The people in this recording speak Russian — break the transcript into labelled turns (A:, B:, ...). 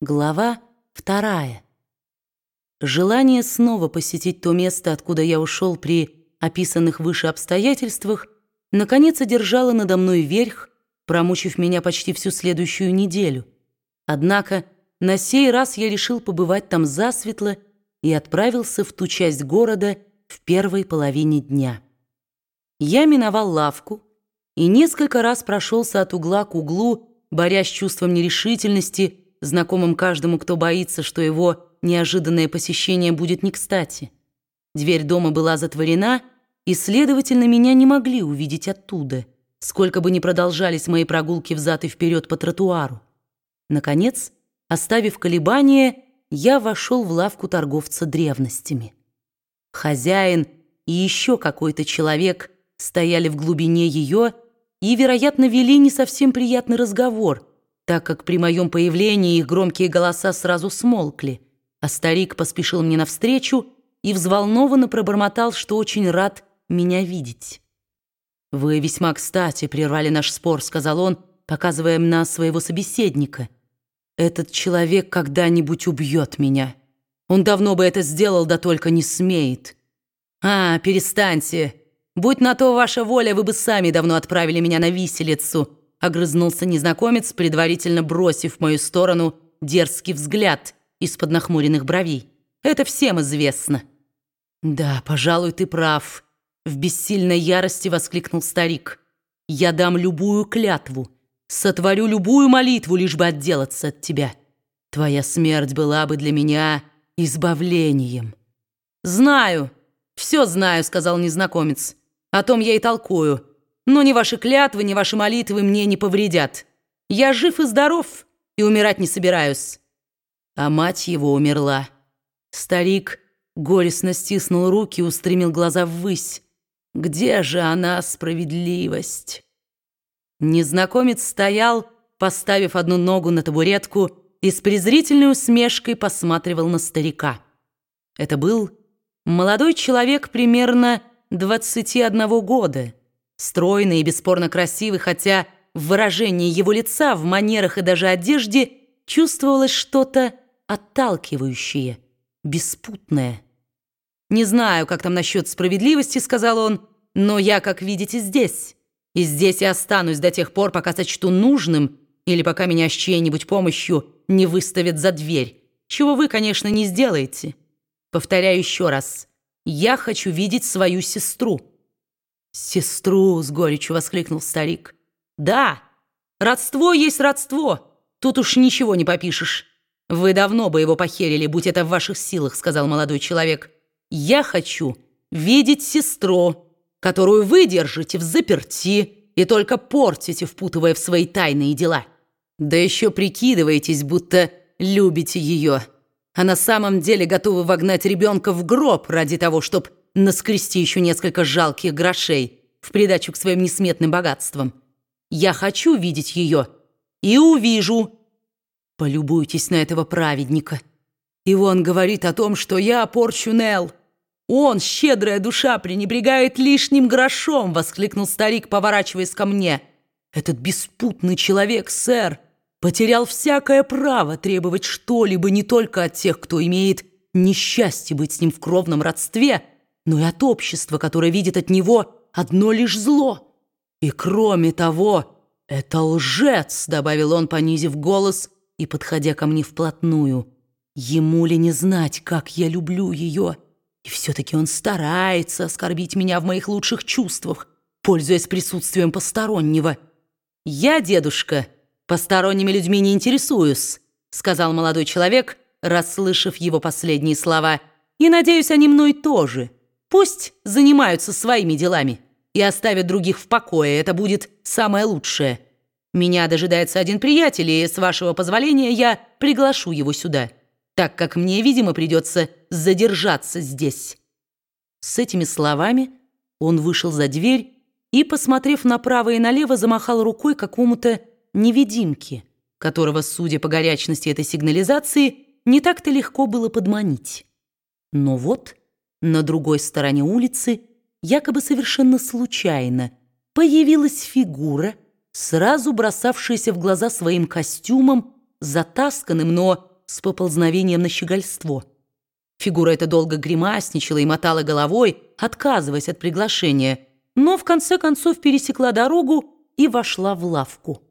A: Глава вторая. Желание снова посетить то место, откуда я ушел при описанных выше обстоятельствах, наконец одержало надо мной верх, промучив меня почти всю следующую неделю. Однако на сей раз я решил побывать там засветло и отправился в ту часть города в первой половине дня. Я миновал лавку и несколько раз прошелся от угла к углу, борясь с чувством нерешительности, знакомым каждому, кто боится, что его неожиданное посещение будет не кстати. Дверь дома была затворена, и, следовательно, меня не могли увидеть оттуда, сколько бы ни продолжались мои прогулки взад и вперед по тротуару. Наконец, оставив колебания, я вошел в лавку торговца древностями. Хозяин и еще какой-то человек стояли в глубине ее и, вероятно, вели не совсем приятный разговор — так как при моем появлении их громкие голоса сразу смолкли, а старик поспешил мне навстречу и взволнованно пробормотал, что очень рад меня видеть. «Вы весьма кстати прервали наш спор», — сказал он, показывая на своего собеседника. «Этот человек когда-нибудь убьет меня. Он давно бы это сделал, да только не смеет». «А, перестаньте. Будь на то ваша воля, вы бы сами давно отправили меня на виселицу», огрызнулся незнакомец, предварительно бросив в мою сторону дерзкий взгляд из-под нахмуренных бровей. «Это всем известно». «Да, пожалуй, ты прав», — в бессильной ярости воскликнул старик. «Я дам любую клятву, сотворю любую молитву, лишь бы отделаться от тебя. Твоя смерть была бы для меня избавлением». «Знаю, все знаю», — сказал незнакомец. «О том я и толкую». Но ни ваши клятвы, ни ваши молитвы мне не повредят. Я жив и здоров, и умирать не собираюсь». А мать его умерла. Старик горестно стиснул руки и устремил глаза ввысь. «Где же она, справедливость?» Незнакомец стоял, поставив одну ногу на табуретку, и с презрительной усмешкой посматривал на старика. Это был молодой человек примерно 21 года, Стройный и бесспорно красивый, хотя в выражении его лица, в манерах и даже одежде чувствовалось что-то отталкивающее, беспутное. «Не знаю, как там насчет справедливости», — сказал он, «но я, как видите, здесь. И здесь я останусь до тех пор, пока сочту нужным или пока меня с чьей-нибудь помощью не выставят за дверь, чего вы, конечно, не сделаете. Повторяю еще раз, я хочу видеть свою сестру». «Сестру!» — с горечью воскликнул старик. «Да, родство есть родство. Тут уж ничего не попишешь. Вы давно бы его похерили, будь это в ваших силах», — сказал молодой человек. «Я хочу видеть сестру, которую вы держите в заперти и только портите, впутывая в свои тайные дела. Да еще прикидываетесь, будто любите ее, а на самом деле готовы вогнать ребенка в гроб ради того, чтобы наскрести еще несколько жалких грошей в придачу к своим несметным богатствам. Я хочу видеть ее и увижу. Полюбуйтесь на этого праведника. И он говорит о том, что я порчу Нел. Он, щедрая душа, пренебрегает лишним грошом, воскликнул старик, поворачиваясь ко мне. Этот беспутный человек, сэр, потерял всякое право требовать что-либо не только от тех, кто имеет несчастье быть с ним в кровном родстве, но и от общества, которое видит от него одно лишь зло. И кроме того, это лжец, добавил он, понизив голос и подходя ко мне вплотную. Ему ли не знать, как я люблю ее? И все-таки он старается оскорбить меня в моих лучших чувствах, пользуясь присутствием постороннего. «Я, дедушка, посторонними людьми не интересуюсь», сказал молодой человек, расслышав его последние слова. «И надеюсь, они мной тоже». Пусть занимаются своими делами и оставят других в покое. Это будет самое лучшее. Меня дожидается один приятель, и, с вашего позволения, я приглашу его сюда, так как мне, видимо, придется задержаться здесь». С этими словами он вышел за дверь и, посмотрев направо и налево, замахал рукой какому-то невидимке, которого, судя по горячности этой сигнализации, не так-то легко было подманить. Но вот... На другой стороне улицы, якобы совершенно случайно, появилась фигура, сразу бросавшаяся в глаза своим костюмом, затасканным, но с поползновением на щегольство. Фигура эта долго гримасничала и мотала головой, отказываясь от приглашения, но в конце концов пересекла дорогу и вошла в лавку.